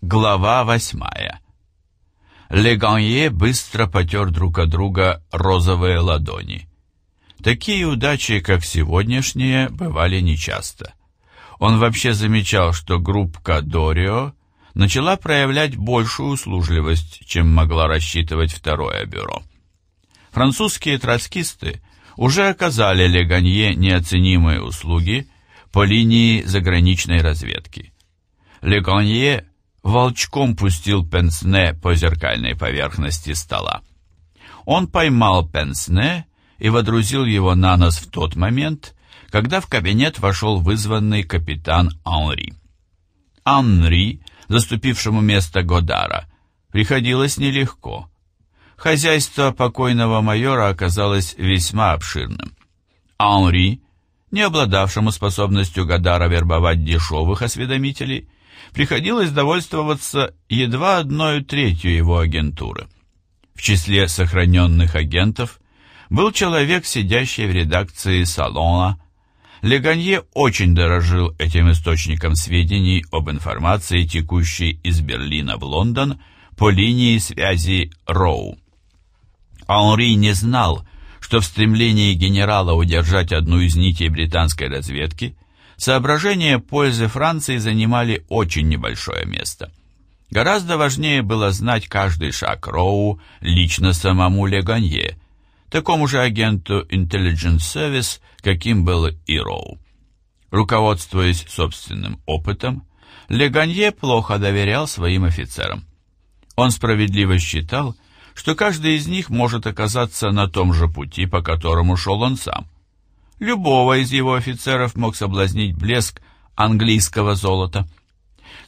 Глава восьмая. Леганье быстро потер друг от друга розовые ладони. Такие удачи, как сегодняшние, бывали нечасто. Он вообще замечал, что группка Дорио начала проявлять большую услужливость, чем могла рассчитывать второе бюро. Французские троцкисты уже оказали Леганье неоценимые услуги по линии заграничной разведки. Леганье волчком пустил Пенсне по зеркальной поверхности стола. Он поймал Пенсне и водрузил его на нос в тот момент, когда в кабинет вошел вызванный капитан Анри. Анри, заступившему место Годара, приходилось нелегко. Хозяйство покойного майора оказалось весьма обширным. Анри, не обладавшему способностью Годара вербовать дешевых осведомителей, приходилось довольствоваться едва одной третью его агентуры. В числе сохраненных агентов был человек, сидящий в редакции «Салона». Леганье очень дорожил этим источником сведений об информации, текущей из Берлина в Лондон по линии связи Роу. Анри не знал, что в стремлении генерала удержать одну из нитей британской разведки – соображения пользы Франции занимали очень небольшое место. Гораздо важнее было знать каждый шаг Роу лично самому Леганье, такому же агенту Intelligence Service, каким был и Роу. Руководствуясь собственным опытом, Леганье плохо доверял своим офицерам. Он справедливо считал, что каждый из них может оказаться на том же пути, по которому шел он сам – Любого из его офицеров мог соблазнить блеск английского золота.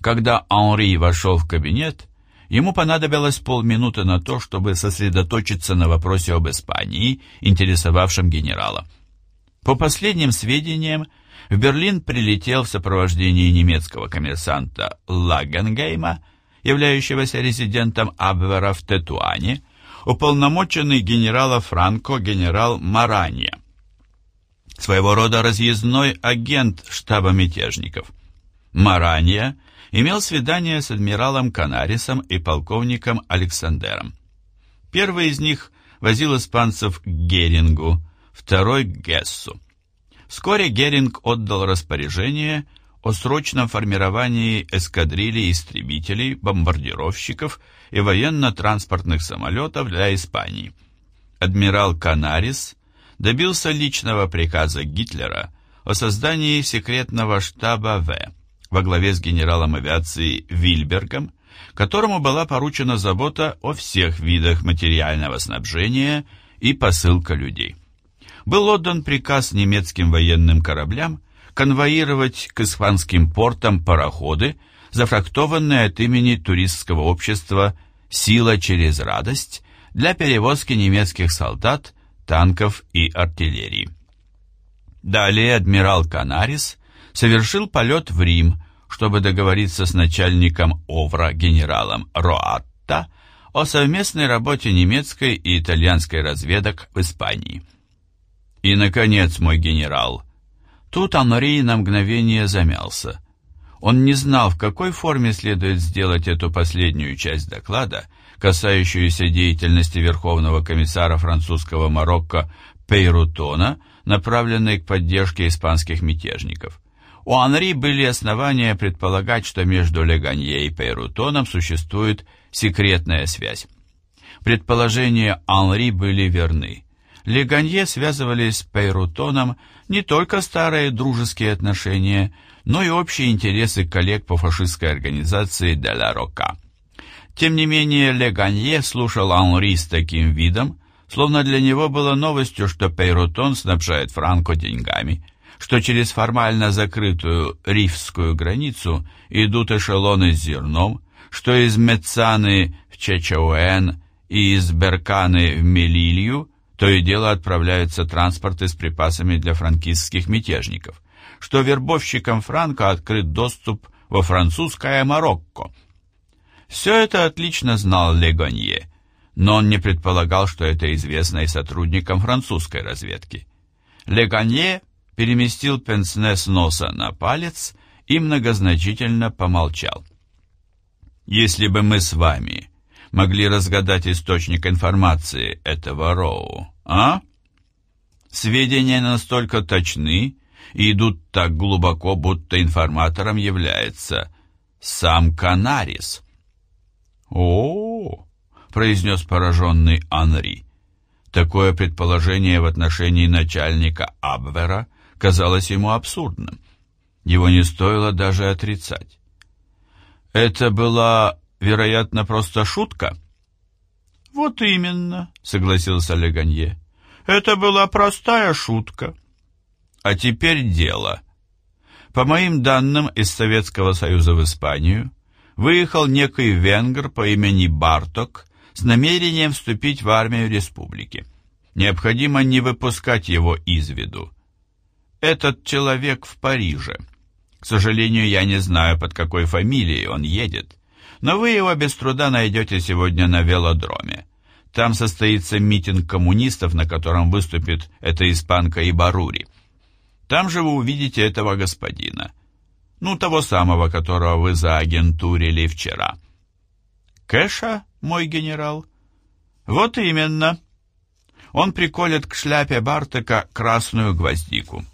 Когда Анри вошел в кабинет, ему понадобилось полминуты на то, чтобы сосредоточиться на вопросе об Испании, интересовавшем генерала. По последним сведениям, в Берлин прилетел в сопровождении немецкого коммерсанта Лагенгейма, являющегося резидентом Абвера в Тетуане, уполномоченный генерала Франко генерал Маранья своего рода разъездной агент штаба мятежников. Маранья имел свидание с адмиралом Канарисом и полковником Александером. Первый из них возил испанцев к Герингу, второй к Гессу. Вскоре Геринг отдал распоряжение о срочном формировании эскадрильи истребителей, бомбардировщиков и военно-транспортных самолетов для Испании. Адмирал Канарис добился личного приказа Гитлера о создании секретного штаба В во главе с генералом авиации Вильбергом, которому была поручена забота о всех видах материального снабжения и посылка людей. Был отдан приказ немецким военным кораблям конвоировать к испанским портам пароходы, зафрактованные от имени туристского общества «Сила через радость» для перевозки немецких солдат танков и артиллерии. Далее адмирал Канарис совершил полет в Рим, чтобы договориться с начальником ОВРа генералом Роатта о совместной работе немецкой и итальянской разведок в Испании. И, наконец, мой генерал. Тут Анри на мгновение замялся. Он не знал, в какой форме следует сделать эту последнюю часть доклада, касающуюся деятельности Верховного комиссара французского Марокко Пейрутона, направленной к поддержке испанских мятежников. У Анри были основания предполагать, что между Леганье и Пейрутоном существует секретная связь. Предположения Анри были верны. Леганье связывали с Пейрутоном не только старые дружеские отношения, но и общие интересы коллег по фашистской организации «Де ла Рока». Тем не менее, Леганье слушал Анри с таким видом, словно для него было новостью, что Пейрутон снабжает Франко деньгами, что через формально закрытую рифскую границу идут эшелоны с зерном, что из Мецаны в Чечауэн и из Берканы в Мелилью то и дело отправляются транспорты с припасами для франкистских мятежников, что вербовщикам Франко открыт доступ во французское Марокко – все это отлично знал Легонье, но он не предполагал, что это известно и сотрудникам французской разведки. Легонье переместил пенсне с носа на палец и многозначительно помолчал. Если бы мы с вами могли разгадать источник информации этого Роу, а? Сведения настолько точны идут так глубоко, будто информатором является сам Канарис. О, произнес пораженный Анри. Такое предположение в отношении начальника Абвера казалось ему абсурдным. Его не стоило даже отрицать. Это была, вероятно, просто шутка? Вот именно, согласился Леганье. Это была простая шутка. А теперь дело. По моим данным, из Советского Союза в Испанию выехал некий венгр по имени Барток с намерением вступить в армию республики. Необходимо не выпускать его из виду. Этот человек в Париже. К сожалению, я не знаю, под какой фамилией он едет, но вы его без труда найдете сегодня на велодроме. Там состоится митинг коммунистов, на котором выступит эта испанка Ибарури. Там же вы увидите этого господина. Ну, того самого, которого вы заагентурили вчера. Кэша, мой генерал? Вот именно. Он приколет к шляпе Бартека красную гвоздику.